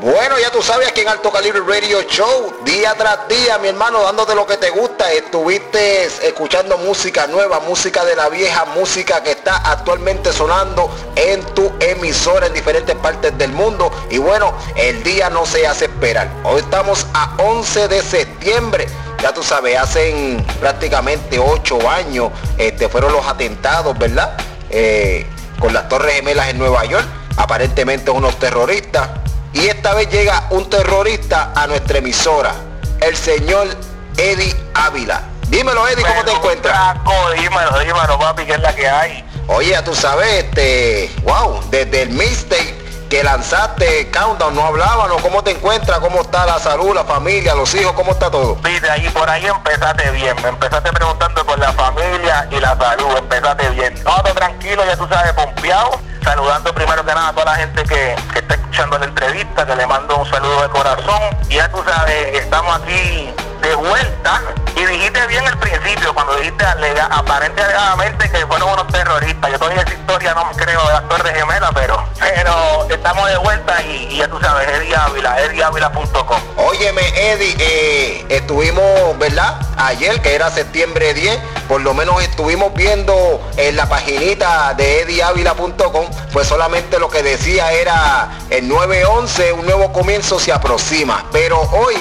Bueno, ya tú sabes aquí en Alto Calibre Radio Show, día tras día, mi hermano, dándote lo que te gusta. Estuviste escuchando música nueva, música de la vieja, música que está actualmente sonando en tu emisora en diferentes partes del mundo. Y bueno, el día no se hace esperar. Hoy estamos a 11 de septiembre. Ya tú sabes, hacen prácticamente 8 años este, fueron los atentados, ¿verdad? Eh, con las Torres Gemelas en Nueva York. Aparentemente unos terroristas y esta vez llega un terrorista a nuestra emisora, el señor Eddie Ávila. Dímelo, Eddie, ¿cómo te encuentras? dímelo, dímelo, papi, que es la que hay. Oye, tú sabes, este, wow, desde el mixtape que lanzaste, Countdown, no hablábamos, ¿cómo te encuentras? ¿Cómo está la salud, la familia, los hijos? ¿Cómo está todo? Viste, ahí por ahí empezaste bien, me empezaste preguntando por la familia y la salud, empezaste bien. Todo tranquilo, ya tú sabes, pompeado, saludando primero que nada a toda la gente que, que está escuchando la entrevista, que le mando un saludo de corazón. Y ya tú sabes, estamos aquí de vuelta. Cuando dijiste aparentemente que fueron unos terroristas. Yo todavía esa historia no creo de las Torres Gemelas, pero, pero estamos de vuelta y, ya tú sabes, Eddie Ávila, eddiávila.com. Óyeme, Eddie, eh, estuvimos, ¿verdad? Ayer, que era septiembre 10, por lo menos estuvimos viendo en la paginita de eddiávila.com, pues solamente lo que decía era el 911, un nuevo comienzo se aproxima. Pero hoy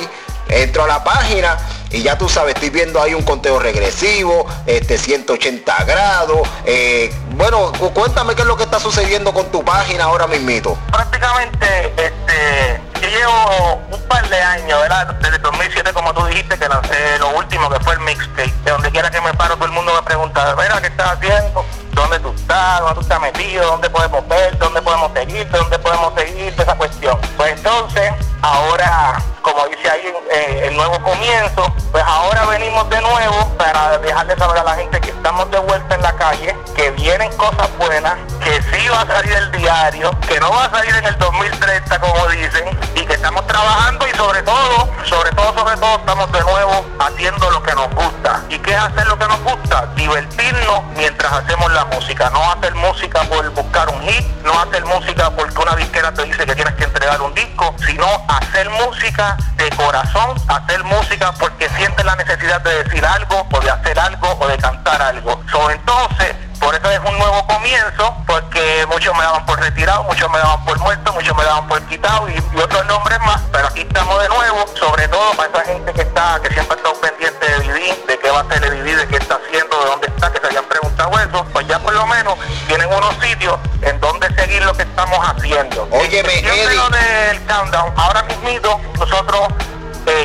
entro a la página y ya tú sabes, estoy viendo ahí un conteo regresivo, este 180 grados. Eh, bueno, cuéntame qué es lo que está sucediendo con tu página ahora mismito. Prácticamente, este, llevo un par de años, ¿verdad? Desde 2007, como tú dijiste, que lancé lo último, que fue el mixtape. De donde quiera que me paro, todo el mundo me pregunta, mira, ¿qué estás haciendo? ¿Dónde tú estás? ¿Dónde tú estás metido? ¿Dónde podemos ver? ¿Dónde podemos seguir? ¿Dónde podemos seguir? Esa cuestión. Pues entonces, ahora como dice ahí eh, el nuevo comienzo, pues ahora venimos de nuevo para dejarle saber a la gente que estamos de vuelta en la calle, que vienen cosas buenas, que sí va a salir el diario, que no va a salir en el 2030 como dicen, y que estamos trabajando y sobre todo, sobre todo, sobre todo, estamos de nuevo haciendo lo que nos gusta. ¿Y qué es hacer lo que nos gusta? Divertirnos mientras hacemos la música, no hacer música por buscar un hit, no hacer música porque una disquera te dice que tienes que entregar un disco, sino hacer música de corazón, hacer música porque siente la necesidad de decir algo o de hacer algo o de cantar algo. So, entonces, por eso es un nuevo comienzo, porque muchos me daban por retirado, muchos me daban por muerto, muchos me daban por quitado y, otros nombres más, pero aquí estamos de nuevo, sobre todo para esa gente que está, que siempre ha estado pendiente de vivir, de qué va a hacer el vivir, de qué está haciendo, de dónde que se habían preguntado eso, pues ya por lo menos tienen unos sitios en donde seguir lo que estamos haciendo. Óyeme, Eddie. del countdown, ahora mismo nosotros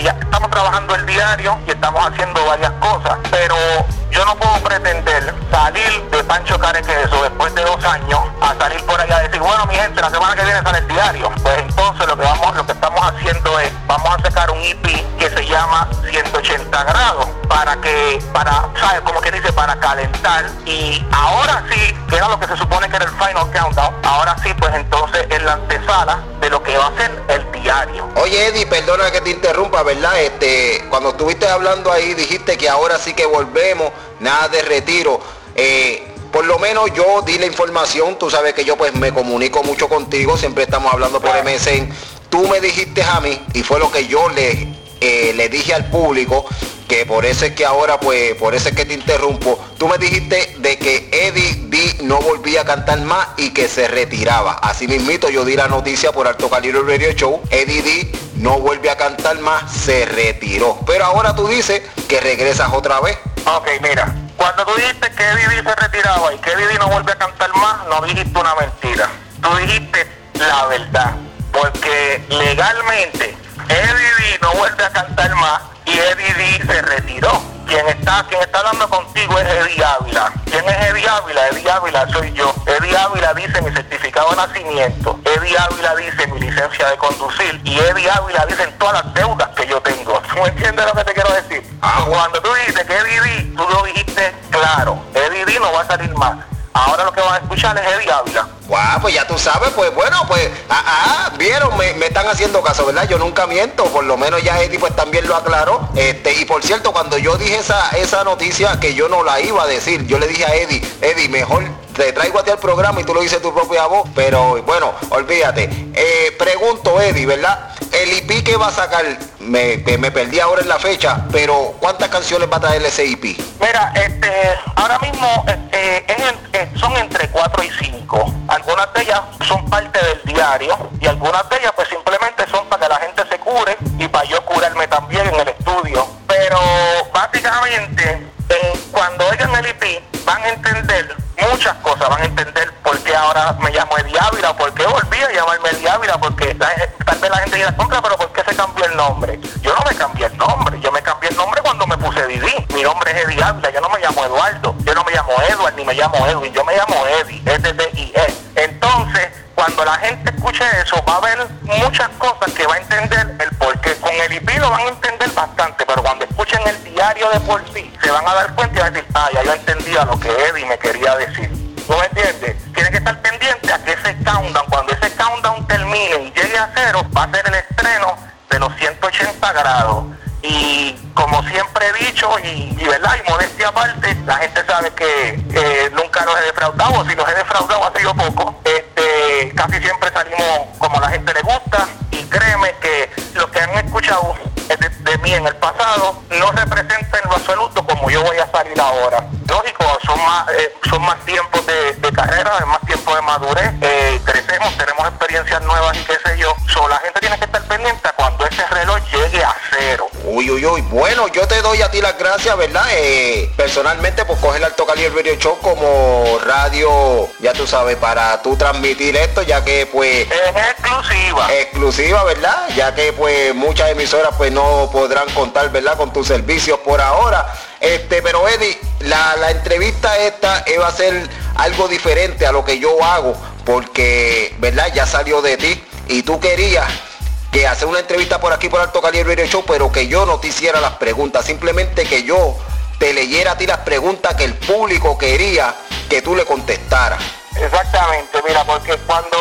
ya estamos trabajando el diario y estamos haciendo varias cosas, pero yo no puedo pretender salir de Pancho eso después de dos años a salir por allá y decir, bueno mi gente, la semana que viene sale el diario. Pues entonces lo que vamos, lo que estamos haciendo es, vamos a sacar un EP que se llama 180 grados para que, para, ¿sabes? Como que dice, para calentar. Y ahora sí, que era lo que se supone que era el final countdown, ahora sí, pues entonces es la antesala de lo que va a ser el diario. Oye Eddie, perdona que te interrumpa, ¿verdad? Este, cuando estuviste hablando ahí dijiste que ahora sí que volvemos nada de retiro. Eh, por lo menos yo di la información, tú sabes que yo pues me comunico mucho contigo, siempre estamos hablando por MSN. Tú me dijiste a mí, y fue lo que yo le, eh, le dije al público, que por eso es que ahora, pues, por eso es que te interrumpo. Tú me dijiste de que Eddie D no volvía a cantar más y que se retiraba. Así mismito yo di la noticia por Alto Calibre Radio Show. Eddie D no vuelve a cantar más, se retiró. Pero ahora tú dices que regresas otra vez. Ok, mira, cuando tú dijiste que Eddie se retiraba y que Eddie no vuelve a cantar más, no dijiste una mentira. Tú dijiste la verdad. Porque legalmente Eddie no vuelve a cantar más y Eddie se retiró. Quien está, quien está hablando contigo es Eddie Ávila. ¿Quién es Eddie Ávila? Eddie Ávila soy yo. Eddie Ávila dice mi certificado de nacimiento. Eddie Ávila dice mi licencia de conducir. Y Eddie Ávila dice todas las deudas que yo tengo. ¿Tú entiendes lo que te quiero decir? Ah. Cuando tú dices que Eddie tú lo dijiste claro. Eddie no va a salir más. Ahora lo que van a escuchar es Eddie Ávila. Guau, pues ya tú sabes, pues bueno, pues, ah, ah vieron, me, están haciendo caso, ¿verdad? Yo nunca miento, por lo menos ya Eddie pues también lo aclaró. Este, y por cierto, cuando yo dije esa, esa noticia que yo no la iba a decir, yo le dije a Eddie, Eddie, mejor te traigo a ti al programa y tú lo dices tu propia voz, pero bueno, olvídate. Eh, pregunto, Eddie, ¿verdad? El IP que va a sacar, me, me perdí ahora en la fecha, pero ¿cuántas canciones va a traer ese IP? Mira, este, ahora mismo este, eh, son entre 4 y 5. Algunas de ellas son parte del diario y algunas de ellas pues simplemente son para que la gente se cure y para yo curarme también en el estudio. Pero básicamente, cuando oigan el IP, van a entender muchas cosas, van a entender por qué ahora me llamo Eddie Ávila, por qué volví a llamarme Eddie Ávila, porque tal la contra, pero ¿por qué se cambió el nombre? Yo no me cambié el nombre, yo me cambié el nombre cuando me puse Didi. Mi nombre es Eddie Ávila, yo no me llamo Eduardo, yo no me llamo Edward, ni me llamo Edwin, yo me llamo Eddie, e d d i e Entonces, cuando la gente escuche eso, va a ver muchas cosas que va a entender el porqué. Con el IP lo van a entender bastante, pero cuando escuchen el diario de por sí, se van a dar cuenta y van a decir, ah, ya yo entendía lo que Eddie me quería decir. ¿No me entiendes? Tiene que estar pendiente a que ese countdown, y llegue a cero, va a ser el estreno de los 180 grados. Y como siempre he dicho, y, verdad, y modestia aparte, la gente sabe que eh, nunca los he defraudado, si los he defraudado ha sido poco. Este, casi siempre salimos como la gente le gusta, y créeme que los que han escuchado de, mí en el pasado no representa en lo absoluto como yo voy a salir ahora. Lógico, son más, eh, son más tiempos de, carrera, es más tiempo de madurez, eh, crecemos, tenemos experiencias nuevas y qué sé yo. So, la gente tiene que estar pendiente cuando ese reloj llegue a cero. Uy, uy, uy. Bueno, yo te doy a ti las gracias, ¿verdad? Eh, personalmente, pues coger el Alto Calibre Radio Show como radio, ya tú sabes, para tú transmitir esto, ya que pues... Es exclusiva. Exclusiva, ¿verdad? Ya que pues muchas emisoras pues no podrán contar, ¿verdad? Con tus servicios por ahora. Este, pero Eddie, la, entrevista esta va a ser algo diferente a lo que yo hago, porque, ¿verdad? Ya salió de ti y tú querías que hacer una entrevista por aquí por Alto Calibre Radio Show, pero que yo no te hiciera las preguntas, simplemente que yo te leyera a ti las preguntas que el público quería que tú le contestaras. Exactamente, mira, porque cuando,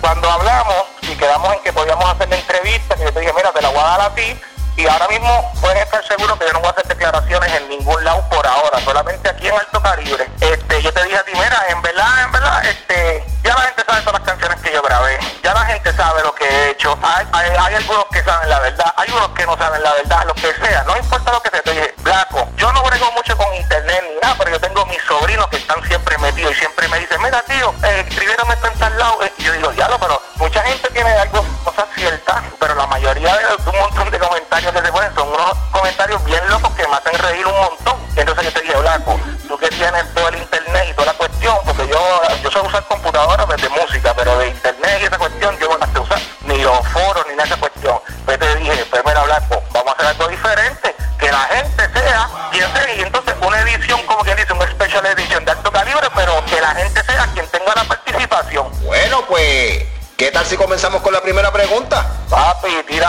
cuando hablamos y quedamos en que podíamos hacer la entrevista, que yo te dije, mira, te la voy a dar a ti, y ahora mismo puedes estar seguro que yo no voy a hacer declaraciones en ningún lado por ahora, solamente aquí en Alto Calibre. Este, yo te dije a ti, mira, en verdad, en verdad, este, ya la gente sabe todas las canciones que yo grabé, ya la gente sabe lo que he hecho, hay, hay, algunos que saben la verdad, hay unos que no saben la verdad, lo que sea, no importa lo que sea, te dije, Blanco, yo no brego mucho con internet ni nada, pero yo tengo mis sobrinos que están siempre metidos y siempre me dicen, mira tío, eh, escribieron esto en tal lado,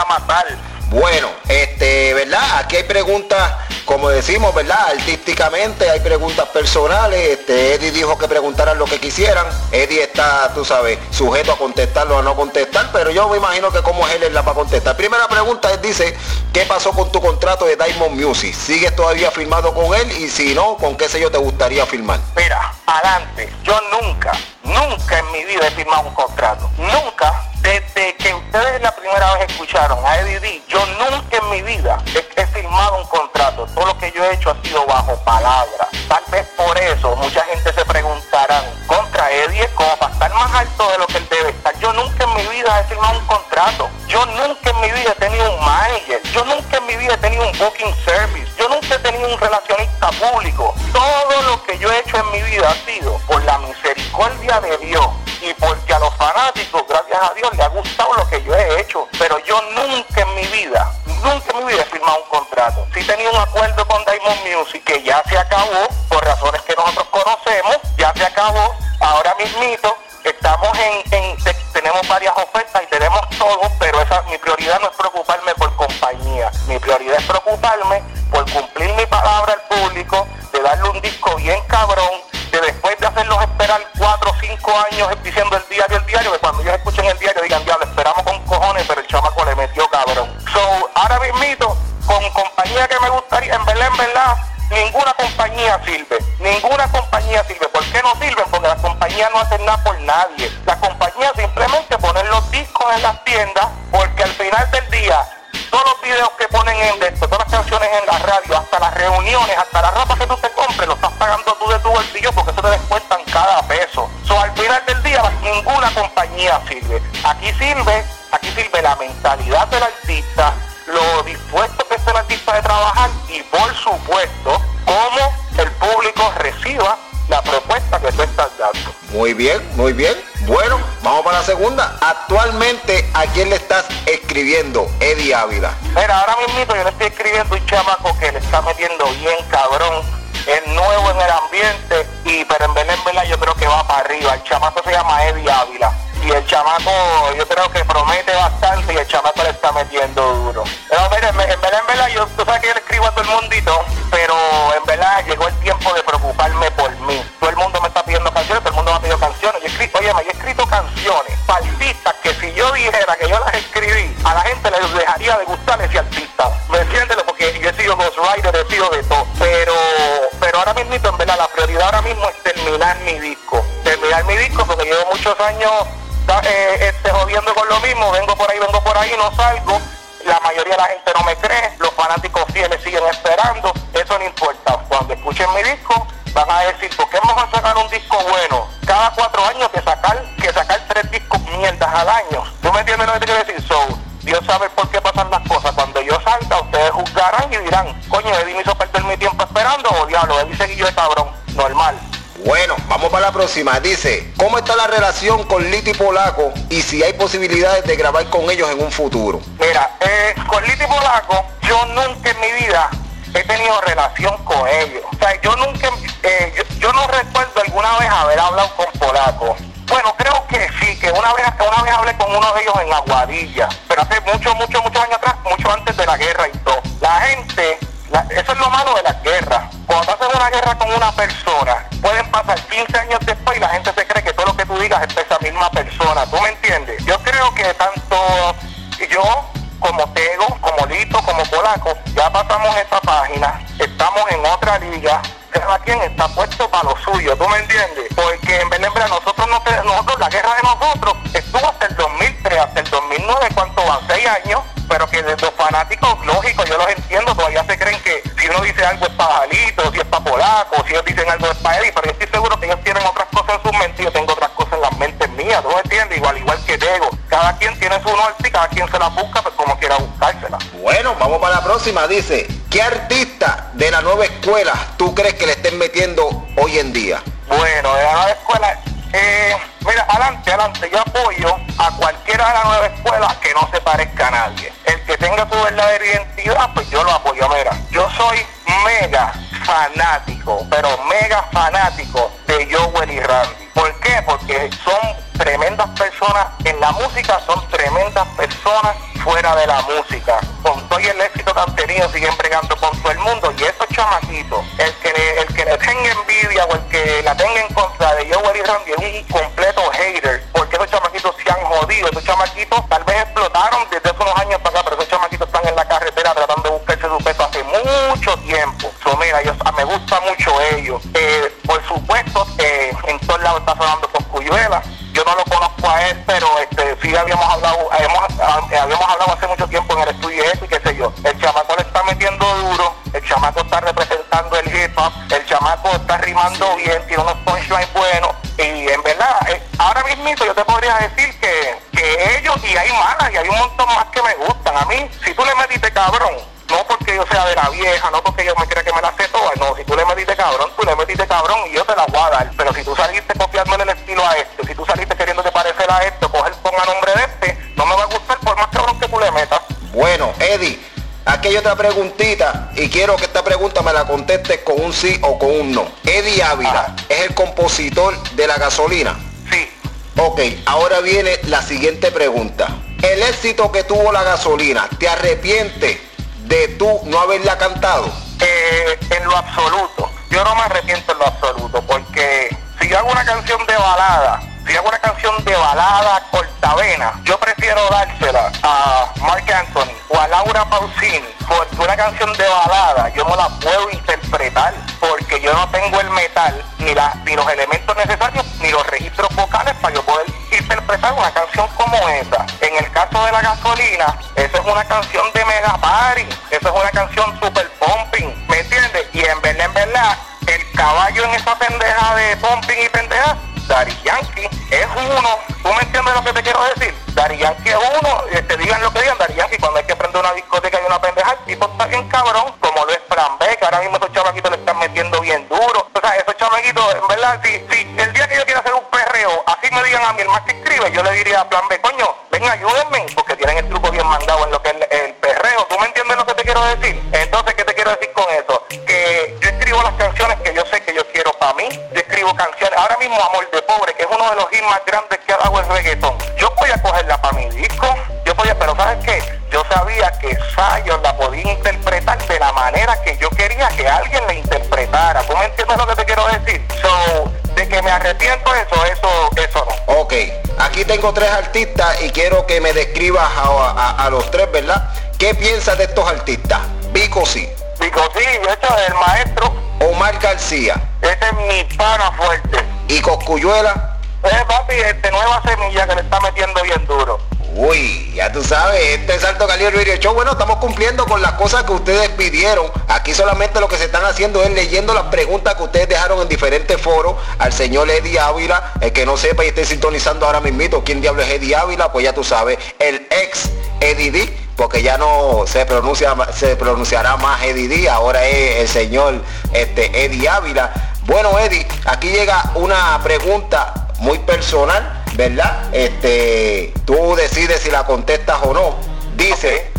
Papi, tira a matar. Bueno, este, ¿verdad? Aquí hay preguntas, como decimos, ¿verdad? Artísticamente hay preguntas personales. Este, Eddie dijo que preguntaran lo que quisieran. Eddie está, tú sabes, sujeto a contestarlo a no contestar, pero yo me imagino que como es él es la para contestar. Primera pregunta es, dice, ¿qué pasó con tu contrato de Diamond Music? ¿Sigues todavía firmado con él? Y si no, ¿con qué sello te gustaría firmar? Mira, adelante, yo nunca, nunca en mi vida he firmado un contrato. Ustedes la primera vez escucharon a Eddie yo nunca en mi vida he, firmado un contrato. Todo lo que yo he hecho ha sido bajo palabra. Tal vez por eso mucha gente se preguntarán, contra Eddie es como para estar más alto de lo que él debe estar. Yo nunca en mi vida he firmado un contrato. Yo nunca en mi vida he tenido un manager. Yo nunca en mi vida he tenido un booking service. Yo nunca he tenido un relacionista público. Todo lo que yo he hecho en mi vida ha sido por la misericordia de he hecho, pero yo nunca en mi vida, nunca en mi vida he firmado un contrato. Sí tenía un acuerdo con Diamond Music que ya se acabó, por razones que nosotros conocemos, ya se acabó, ahora mismito estamos en, tenemos varias ofertas y tenemos todo, pero esa, mi prioridad no es preocuparme por compañía, mi prioridad es preocuparme por cumplir mi palabra al público, de darle un disco bien cabrón, de después de hacerlos esperar cuatro o cinco años diciendo el diario, el diario, que cuando yo ninguna compañía sirve. Ninguna compañía sirve. ¿Por qué no sirven? Porque las compañías no hacen nada por nadie. Las compañías simplemente ponen los discos en las tiendas porque al final del día todos los videos que ponen en esto, todas las canciones en la radio, hasta las reuniones, hasta la ropa que tú te compres, lo estás pagando tú de tu bolsillo porque eso te descuentan cada peso. So, al final del día ninguna compañía sirve. Aquí sirve, aquí sirve la mentalidad del artista, lo dispuesto que esté el artista de trabajar y por supuesto cómo el público reciba la propuesta que tú estás dando. Muy bien, muy bien. Bueno, vamos para la segunda. Actualmente, ¿a quién le estás escribiendo, Eddie Ávila? Mira, ahora mismo yo le estoy escribiendo un chamaco que le está metiendo bien cabrón. Es nuevo en el ambiente, y pero en Belén, en yo creo que va para arriba. El chamaco se llama Eddie Ávila y el chamaco yo creo que promete bastante y el chamaco le está metiendo duro. Pero mira, en, verdad, en verdad, yo, tú sabes que yo le escribo a todo el mundito, pero en verdad llegó el tiempo de preocuparme por mí. Todo el mundo me está pidiendo canciones, todo el mundo me ha pedido canciones. Yo he escrito, oye, yo he escrito canciones artistas que si yo dijera que yo las escribí, a la gente les dejaría de gustar ese artista. ¿Me entiendes? Porque yo he sido ghostwriter, he sido de todo. Pero, pero ahora mismo, en verdad, la prioridad ahora mismo es terminar mi disco. Terminar mi disco porque llevo muchos años eh, este, jodiendo con lo mismo, vengo por ahí, vengo por ahí, no salgo. La mayoría de la gente no me cree, los fanáticos fieles siguen esperando, eso no importa. Cuando escuchen mi disco, van a decir, ¿por qué vamos a sacar un disco bueno? Cada cuatro años que sacar, que sacar tres discos mierdas al año. ¿Tú me entiendes lo que te quiero decir? So, Dios sabe por qué pasan las cosas. Cuando yo salga, ustedes juzgarán y dirán, coño, Eddie me hizo perder mi tiempo esperando, o diablo, Eddie seguí de cabrón. Normal. Bueno, vamos para la próxima. Dice, ¿cómo está la relación con Lito y Polaco y si hay posibilidades de grabar con ellos en un futuro? Mira, eh, con Lito y Polaco, yo nunca en mi vida he tenido relación con ellos. O sea, yo nunca, eh, yo, no recuerdo alguna vez haber hablado con Polaco. Bueno, creo que sí, que una vez, una vez hablé con uno de ellos en Aguadilla, pero hace muchos, muchos, muchos años atrás, ¿tú me entiendes? Porque en verdad nosotros, no nosotros, la guerra de nosotros estuvo hasta el 2003, hasta el 2009, ¿cuánto van? Seis años, pero que los fanáticos, lógico, yo los entiendo, todavía se creen que si uno dice algo es para Jalito, si es para Polaco, si ellos dicen algo es para Eddie, pero yo estoy seguro que ellos tienen otras cosas en sus mentes, yo tengo otras cosas en las mentes mías, ¿tú me entiendes? Igual, igual que Diego, cada quien tiene su norte y cada quien se la busca pues como quiera buscársela. Bueno, vamos para la próxima, dice, ¿qué artista de la nueva escuela tú crees que le mega fanático de Joel y Randy. ¿Por qué? Porque son tremendas personas en la música, son tremendas personas fuera de la música. Con todo el éxito que han tenido, siguen bregando con todo el mundo. Y esos chamaquitos, un montón más que me gustan. A mí, si tú le metiste cabrón, no porque yo sea de la vieja, no porque yo me crea que me la sé toda, no, si tú le metiste cabrón, tú le metiste cabrón y yo te la voy a dar, pero si tú saliste copiándole el estilo a este, si tú saliste queriéndote parecer a esto, coger ponga nombre de este, no me va a gustar por más cabrón que tú le metas. Bueno, Eddie, aquí hay otra preguntita y quiero que esta pregunta me la contestes con un sí o con un no. Eddie Ávila es el compositor de la gasolina. Sí. Ok, ahora viene la siguiente pregunta. El éxito que tuvo la gasolina, ¿te arrepientes de tú no haberla cantado? Eh, en lo absoluto. Yo no me arrepiento en lo absoluto, porque si yo hago una canción de balada, si hago una canción de balada cortavena, yo prefiero dársela a Mark Anthony o a Laura Pausini, porque una canción de balada yo no la puedo interpretar, porque yo no tengo el metal, ni, la, ni los elementos necesarios, ni los registros vocales para yo poder interpretar una canción como esa. En el caso de la gasolina, eso es una canción de mega party, eso es una canción super pumping, ¿me entiendes? Y en verdad, en verdad, el caballo en esa pendeja de pumping y pendeja Dari Yankee es uno. ¿Tú me entiendes lo que te quiero decir? Dari Yankee es uno. Te digan lo que digan. Dari Yankee cuando hay que prender una discoteca y una pendeja, el tipo está bien cabrón. Como lo es Fran B, que ahora mismo esos chamaquitos le están metiendo bien duro. O sea, esos chamaquitos, en verdad, si, si digan a el más que escribe, yo le diría a Plan B, coño, ven ayúdenme, porque tienen el truco bien mandado en lo que es el, perreo. ¿Tú me entiendes lo que te quiero decir? Entonces, ¿qué te quiero decir con eso? Que yo escribo las canciones que yo sé que yo quiero para mí. Yo escribo canciones. Ahora mismo Amor de Pobre, que es uno de los hits más grandes que ha dado el reggaetón. Tengo tres artistas y quiero que me describas a, los tres, ¿verdad? ¿Qué piensas de estos artistas? Vico sí. Vico sí, hecho el maestro. Omar García. Ese es mi pana fuerte. ¿Y Coscuyuela? Eh, papi, este nueva semilla que le está metiendo bien duro. Ya tú sabes, este Salto Calibre Radio Show, bueno, estamos cumpliendo con las cosas que ustedes pidieron. Aquí solamente lo que se están haciendo es leyendo las preguntas que ustedes dejaron en diferentes foros al señor Eddie Ávila. El que no sepa y esté sintonizando ahora mismito quién diablo es Eddie Ávila, pues ya tú sabes, el ex Eddie D, porque ya no se pronuncia se pronunciará más Eddie D, ahora es el señor este, Eddie Ávila. Bueno, Eddie, aquí llega una pregunta muy personal ¿verdad? Este, tú decides si la contestas o no. Dice,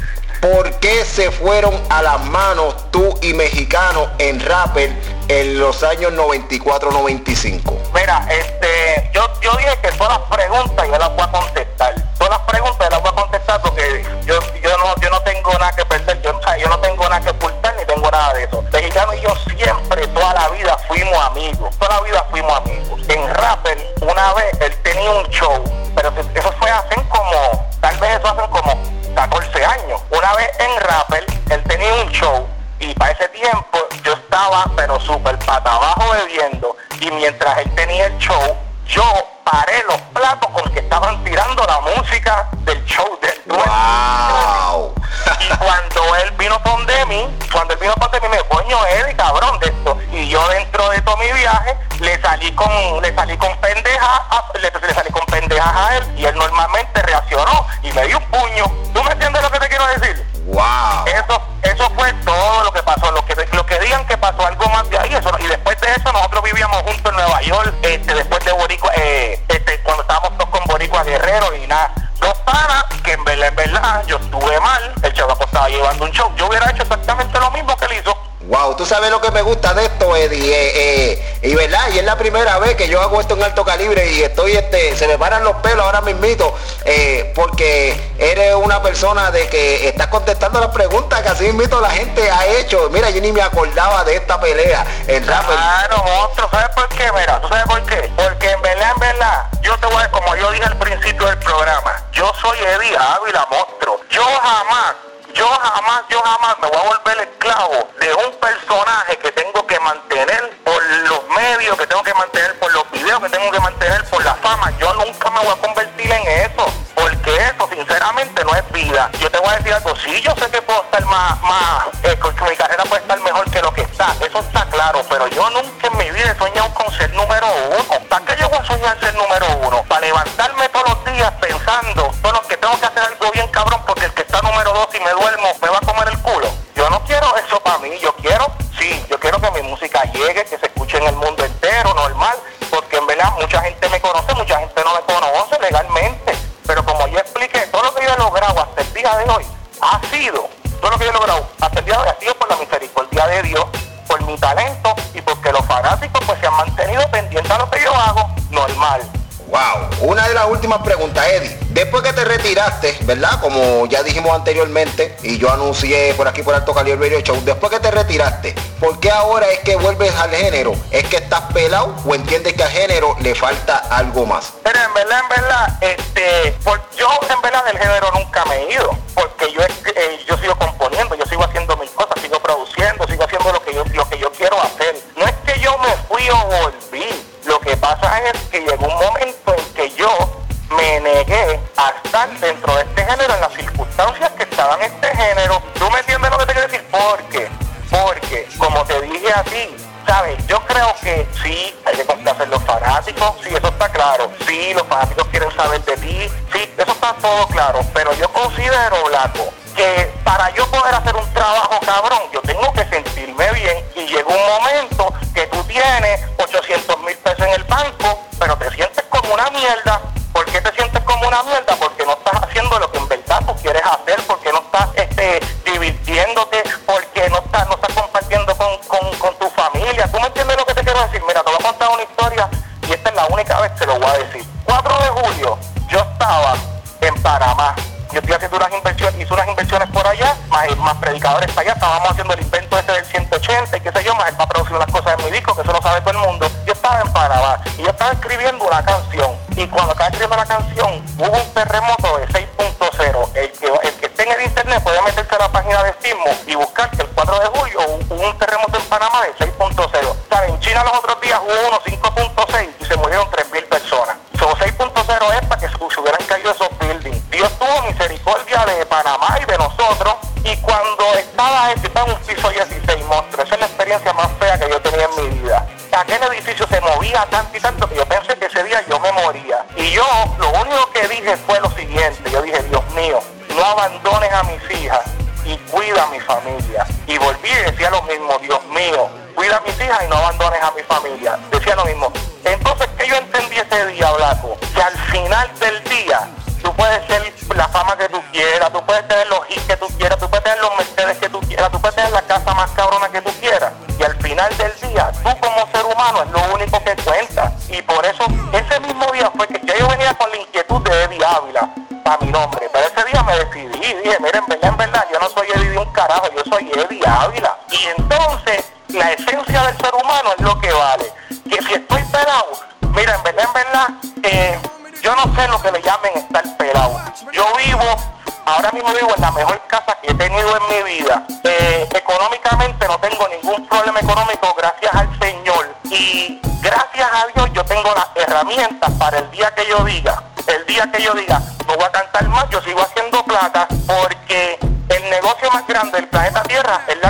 ¿por qué se fueron a las manos tú y mexicano en Rapper en los años 94-95? Mira, este, yo, yo dije que todas las preguntas yo las voy a contestar. Todas las preguntas las voy a contestar porque yo, yo, no, yo no tengo nada que perder, yo, yo no tengo nada que ocultar ni tengo nada de eso. Mexicano y yo siempre, toda la vida fuimos amigos. Toda la vida fuimos amigos. En Rapper, una vez él tenía un show, pero eso fue hace como, tal vez eso hace como 14 años. Una vez en Rapper, él tenía un show y para ese tiempo yo estaba pero súper pata abajo bebiendo y mientras él tenía el show yo paré los platos con que estaban tirando la música del show del wow. y cuando él vino con mí cuando él vino con mí me dijo coño Eddie cabrón de esto y yo dentro de todo mi viaje le salí con le salí con pendejas le, le salí con pendejas a él y él normalmente reaccionó y me dio un gusta de esto, Eddie, eh, eh, y verdad, y es la primera vez que yo hago esto en alto calibre y estoy, este, se me paran los pelos ahora mismito, eh, porque eres una persona de que estás contestando las preguntas que así mismito la gente ha hecho. Mira, yo ni me acordaba de esta pelea en rap. Claro, monstruo, ¿sabes por qué? Mira, ¿tú sabes por qué? Porque en verdad, en verdad, yo te voy a, como yo dije al principio del programa, yo soy Eddie Ávila, monstruo. Yo jamás yo jamás, yo jamás me voy a volver esclavo de un personaje que tengo que mantener por los medios, que tengo que mantener por los videos, que tengo que mantener por la fama. Yo nunca me voy a convertir en eso, porque eso sinceramente no es vida. Yo te voy a decir algo, sí, yo sé que puedo estar más, más, eh, que mi carrera puede estar mejor que lo que está, eso está claro, pero yo nunca en mi vida he soñado con ser número uno. ¿Para qué yo voy a soñar ser últimas preguntas, Eddie. Después que te retiraste, ¿verdad? Como ya dijimos anteriormente, y yo anuncié por aquí por Alto Calibre Radio Show, después que te retiraste, ¿por qué ahora es que vuelves al género? ¿Es que estás pelado o entiendes que al género le falta algo más? Pero en verdad, en verdad, este, yo en verdad del género nunca me he ido, saber de ti, sí, eso está todo claro. Pero yo considero, Blanco, que para yo poder hacer un más, predicadores para allá, estábamos haciendo el invento este del 180 y qué sé yo, más él va a producir unas cosas en mi disco, que eso lo sabe todo el mundo. Yo estaba en Panamá y yo estaba escribiendo una canción y cuando estaba escribiendo la canción hubo un terremoto de 6.0. El que, el que esté en el internet puede meterse a la página de Sismo y buscar que el 4 de julio hubo un terremoto en Panamá de 6.0. O en China los otros días hubo uno 5.6 y se murieron 3.000 tanto y tanto que yo pensé que ese día yo me moría. Y yo lo único que dije fue lo siguiente, yo dije, Dios mío, no abandones a mis hijas y cuida a mi familia. Y volví y decía lo mismo, Dios mío, cuida a mis hijas y no abandones que cuenta. Y por eso, ese mismo día fue que yo venía con la inquietud de Eddie Ávila para mi nombre. Pero ese día me decidí y dije, miren, en verdad, en verdad, yo no soy Eddie un carajo, yo soy Eddie Ávila. Y entonces, la esencia del ser humano es lo que vale. Que si estoy pelado, mira, en verdad, en verdad, eh, yo no sé lo que le llamen estar pelado. Yo vivo, ahora mismo vivo en la mejor diga, el día que yo diga, no voy a cantar más, yo sigo haciendo plata porque el negocio más grande del planeta Tierra es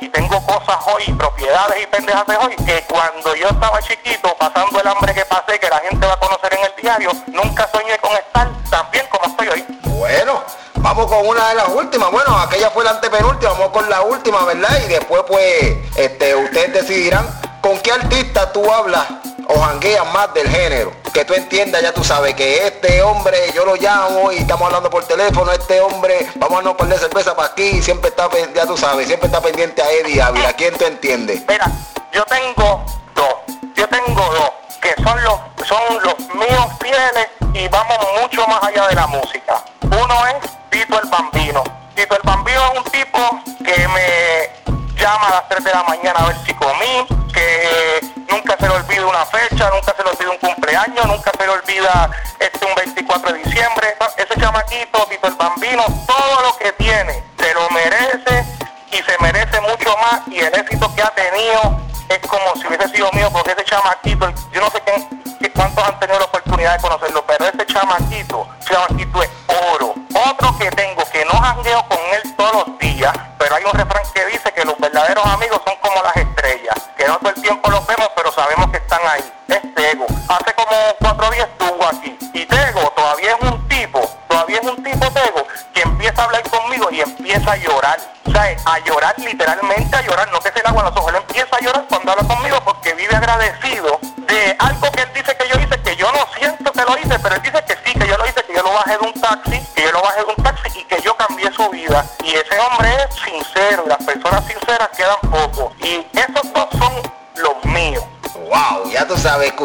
y tengo cosas hoy, propiedades y pendejas de hoy, que cuando yo estaba chiquito, pasando el hambre que pasé, que la gente va a conocer en el diario, nunca soñé con estar tan bien como estoy hoy. Bueno, vamos con una de las últimas. Bueno, aquella fue la antepenúltima, vamos con la última, ¿verdad? Y después pues este, ustedes decidirán con qué artista tú hablas o jangueas más del género. Que tú entiendas, ya tú sabes, que este hombre, yo lo llamo y estamos hablando por teléfono, este hombre, vamos a par de cerveza para aquí siempre está, ya tú sabes, siempre está pendiente a Eddie Ávila. ¿Quién tú entiendes? Mira, yo tengo dos, yo tengo dos, que son los, son los míos fieles y vamos mucho más allá de la música. Uno es Tito el Bambino. Tito el Bambino es un tipo que me llama a las 3 de la mañana a ver si comí, que nunca se le olvida una fecha, nunca se le olvida un cumpleaños, nunca se le olvida este un 24 de diciembre. Ese chamaquito, Tito el Bambino, todo lo que tiene, se lo merece y se merece mucho más y el éxito que ha tenido es como si hubiese sido mío porque ese chamaquito, yo no sé qué, cuántos han tenido la oportunidad de conocerlo, pero ese chamaquito, chamaquito es oro. Otro que tengo,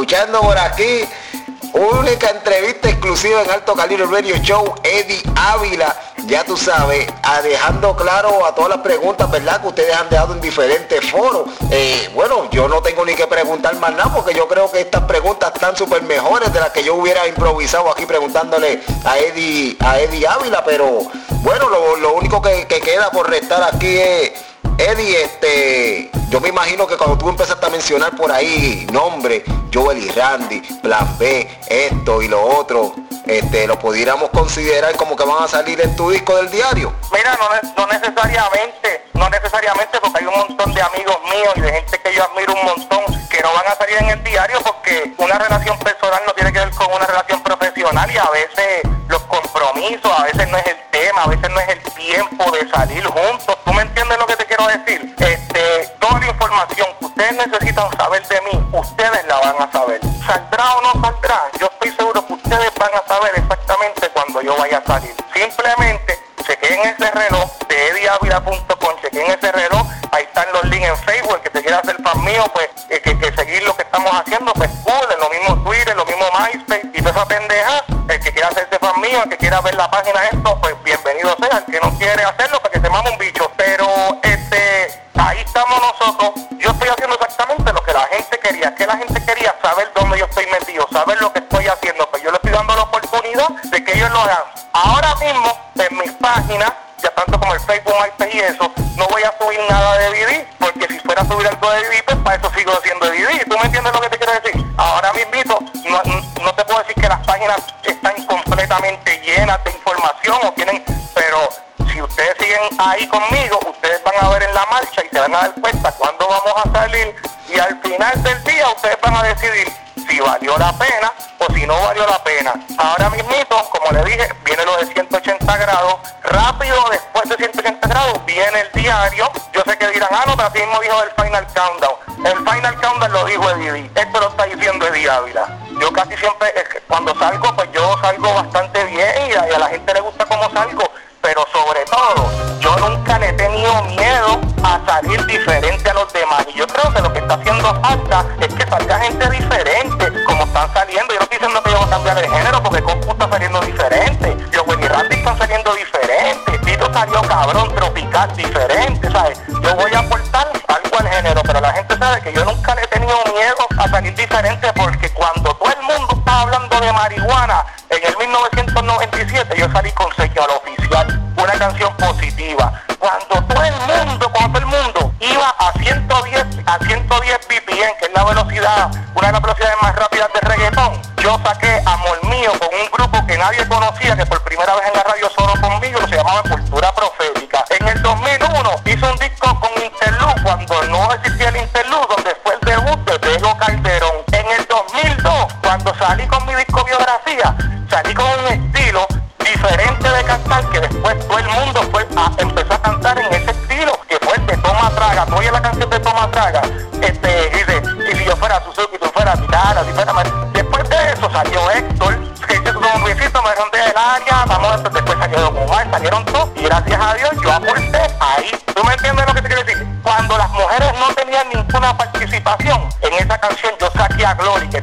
escuchando por aquí, única entrevista exclusiva en Alto Calibre Radio Show, Eddie Ávila ya tú sabes, dejando claro a todas las preguntas, ¿verdad? Que ustedes han dejado en diferentes foros. Eh, bueno, yo no tengo ni que preguntar más nada porque yo creo que estas preguntas están súper mejores de las que yo hubiera improvisado aquí preguntándole a Eddie, a Eddie Ávila, pero bueno, lo, único que queda por restar aquí es Eddie, este, yo me imagino que cuando tú empezaste a mencionar por ahí nombre, Joel y Randy, Plan B, esto y lo otro, este, lo pudiéramos considerar como que van a salir en tu disco del diario. Mira, no, necesariamente, no necesariamente porque hay un montón de amigos míos y de gente que yo admiro un montón que no van a salir en el diario porque una relación personal no tiene que ver con una relación profesional y a veces los compromisos, a veces no es el tema, a veces no es el tiempo de salir juntos. ¿Tú me entiendes lo que te quiero decir? Este, toda la información que ustedes necesitan saber de mí, ustedes la van a saber. ¿Saldrá o no saldrá? Yo estoy seguro que ustedes van a saber exactamente cuando yo vaya a salir. Simplemente chequen ese reloj de ediavida.com, chequen ese reloj, ahí están los links en Facebook, quiera hacer fan mío, pues que, que, seguir lo que estamos haciendo, pues cool, en lo mismo Twitter, lo mismo MySpace y toda esa pendeja, el que quiera hacerse fan mío, el que quiera ver la página esto, pues bienvenido sea, el que no quiere hacerlo, pues que se mame un bicho, pero este, ahí estamos nosotros, yo estoy haciendo exactamente lo que la gente quería, que la gente quería saber dónde yo estoy metido, saber lo que estoy haciendo, pues yo le estoy dando la oportunidad de que ellos lo hagan. Ahora mismo, en mis páginas, conmigo, ustedes van a ver en la marcha y se van a dar cuenta cuándo vamos a salir y al final del día ustedes van a decidir si valió la pena o si no valió la pena. Ahora mismito, como le dije, viene lo de 180 grados. Rápido, después de 180 grados, viene el diario. Yo sé que dirán, ah, no, así mismo dijo el Final Countdown. El Final Countdown lo dijo Eddie. Esto lo está diciendo Eddie Ávila. Yo casi siempre, que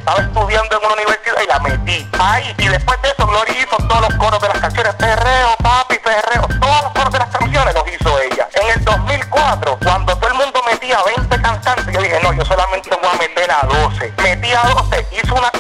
estaba estudiando en una universidad, y la metí ahí. Y después de eso, Glory hizo todos los coros de las canciones, perreo, papi, perreo, todos los coros de las canciones los hizo ella. En el 2004, cuando todo el mundo metía 20 cantantes, yo dije, no, yo solamente voy a meter a 12. Metí a 12, hizo una,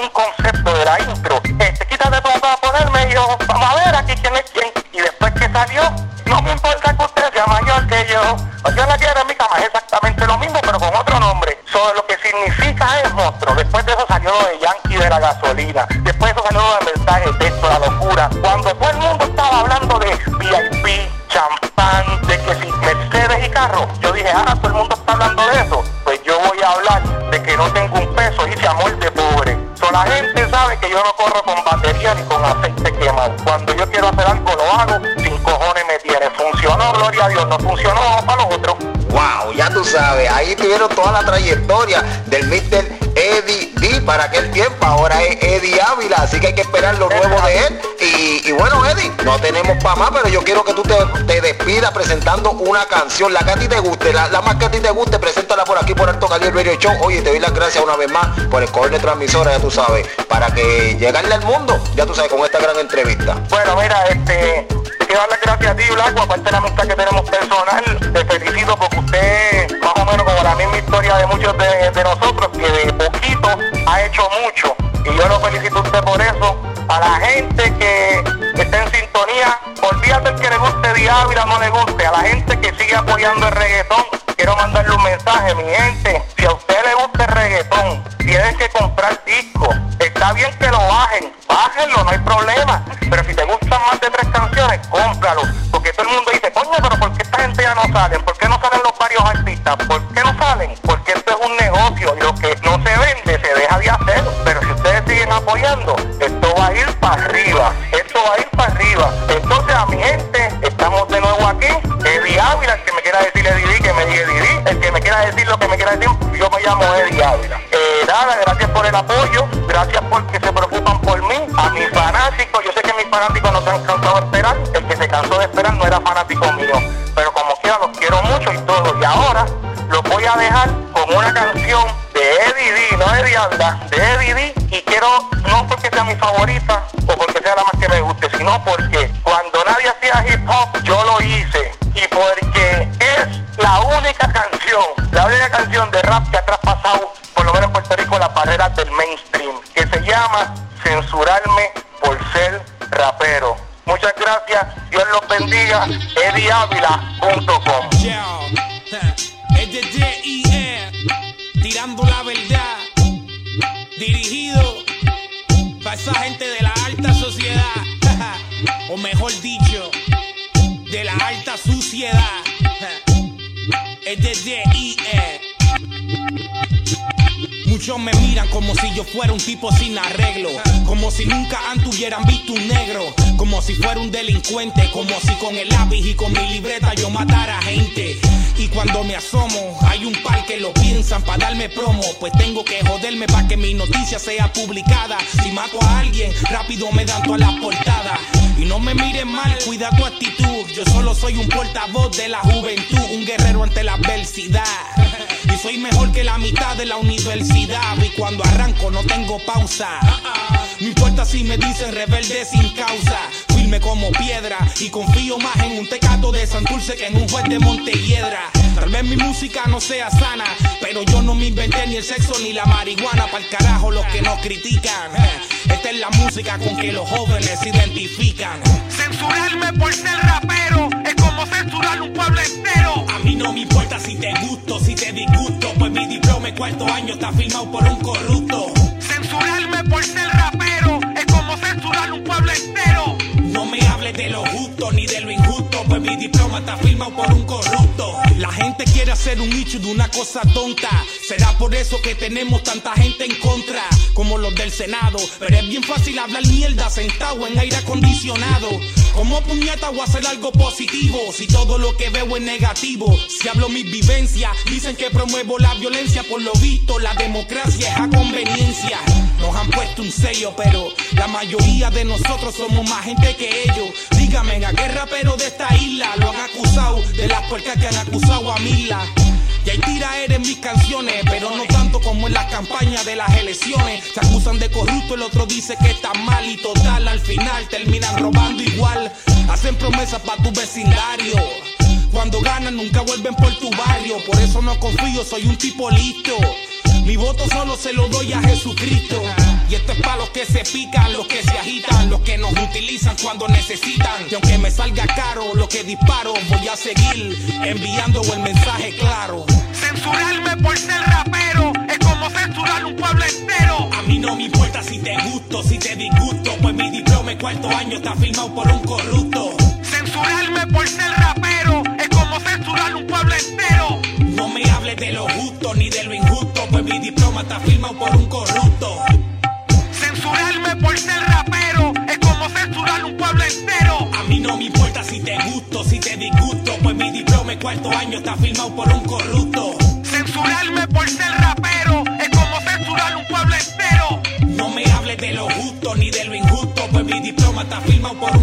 sabes, ahí tuvieron toda la trayectoria del Mr. Eddie D para aquel tiempo, ahora es Eddie Ávila, así que hay que esperar lo nuevo de él. Y, bueno, Eddie, no tenemos para más, pero yo quiero que tú te, despidas presentando una canción, la que a ti te guste, la, la, más que a ti te guste, preséntala por aquí por Alto Calibre Radio Show. Oye, te doy las gracias una vez más por el de transmisora, ya tú sabes, para que llegarle al mundo, ya tú sabes, con esta gran entrevista. Bueno, mira, este quiero dar las gracias a ti, Blanco, aparte de la amistad que tenemos personal, te felicito porque usted, más o menos como la misma historia de muchos de, nosotros, que de poquito ha hecho mucho. Y yo lo felicito a usted por eso. A la gente que está en sintonía, olvídate que le guste Diablo, no le guste. A la gente que sigue apoyando el reggaetón, quiero mandarle un mensaje, mi gente. Si a usted le gusta el reggaetón, tienen que comprar discos. Está bien que lo bajen, bájenlo, no hay problema. Pero si te gustan más de tres canciones, cómpralo. Porque todo el mundo dice, coño, pero ¿por qué esta gente ya no sale? ¿Por qué no salen los varios artistas? ¿Por qué no salen? Mi gente, estamos de nuevo aquí. Eddie Ávila, el que me quiera decir Eddie que me diga Eddie El que me quiera decir lo que me quiera decir, yo me llamo Eddie Ávila. Eh, nada, gracias por el apoyo. Gracias porque se preocupan por mí. A mis fanáticos, yo sé que mis fanáticos no se han cansado de esperar. El que se cansó de esperar no era fanático mío. Pero como quiera, los quiero mucho y todo. Y ahora los voy a dejar con una canción de Eddie D, no Eddie Ávila, de Eddie. Y quiero, no porque sea mi favorita bendiga, ediávila.com. Es de D.I.E. tirando la verdad, dirigido para esa gente de la alta sociedad, o mejor dicho, de la alta suciedad. Es. Muchos me miran como si yo fuera un tipo sin arreglo. Como si nunca antes hubieran visto un negro. Como si fuera un delincuente. Como si con el lápiz y con mi libreta yo matara gente. Y cuando me asomo, hay un par que lo piensan para darme promo. Pues tengo que joderme para que mi noticia sea publicada. Si mato a alguien, rápido me dan todas las portadas. Y no me miren mal, cuida tu actitud. Yo solo soy un portavoz de la juventud, un guerrero ante la adversidad. Y soy mejor que la mitad de la universidad. Y cuando arranco no tengo pausa. No importa si me dicen rebelde sin causa. Firme como piedra y confío más en un tecato de Santurce que en un juez de Montelledra. Tal vez mi música no sea sana, pero yo no me inventé ni el sexo ni la marihuana. Para el carajo los que nos critican. Esta es la música con que los jóvenes se identifican. Censurarme por ser rapero es como censurar un pueblo entero. A mí no me importa si te gusto, si te disgusto, pues mi diploma en cuarto año está firmado por un corrupto. Censurarme por ser rapero es como censurar un pueblo entero. No me hables de lo justo ni de lo injusto, pues mi diploma está firmado por un hacer un nicho de una cosa tonta. Será por eso que tenemos tanta gente en contra, como los del Senado. Pero es bien fácil hablar mierda sentado en aire acondicionado. Como puñeta voy hacer algo positivo si todo lo que veo es negativo. Si hablo mis vivencias, dicen que promuevo la violencia. Por lo visto, la democracia es a conveniencia. Nos han puesto un sello, pero la mayoría de nosotros somos más gente que ellos. Dígame, ¿a qué rapero de esta isla lo han acusado de las puercas que han acusado a Mila? Y hay tiraer en mis canciones, pero no tanto como en las campañas de las elecciones. Se acusan de corrupto, el otro dice que está mal y total, al final terminan robando igual. Hacen promesas para tu vecindario. Cuando ganan nunca vuelven por tu barrio, por eso no confío, soy un tipo listo. Mi voto solo se lo doy a Jesucristo. Y esto es para los que se pican, los que se agitan, los que nos utilizan cuando necesitan. Y aunque me salga caro lo que disparo, voy a seguir enviando el mensaje claro. Censurarme por ser rapero es como censurar un pueblo entero. A mí no me importa si te gusto, si te disgusto, pues mi diploma en cuarto año está firmado por un corrupto. Censurarme por ser rapero es como censurar un pueblo entero. No me hables de lo justo ni de lo injusto, pues mi diploma está firmado por un corrupto. Censurarme por ser rapero es como censurar un pueblo entero. A mí no me importa si te gusto, si te disgusto, pues mi diploma en cuarto año está firmado por un corrupto. Censurarme por ser rapero es como censurar un pueblo entero. No me hables de lo justo ni de lo injusto, pues mi diploma está firmado por un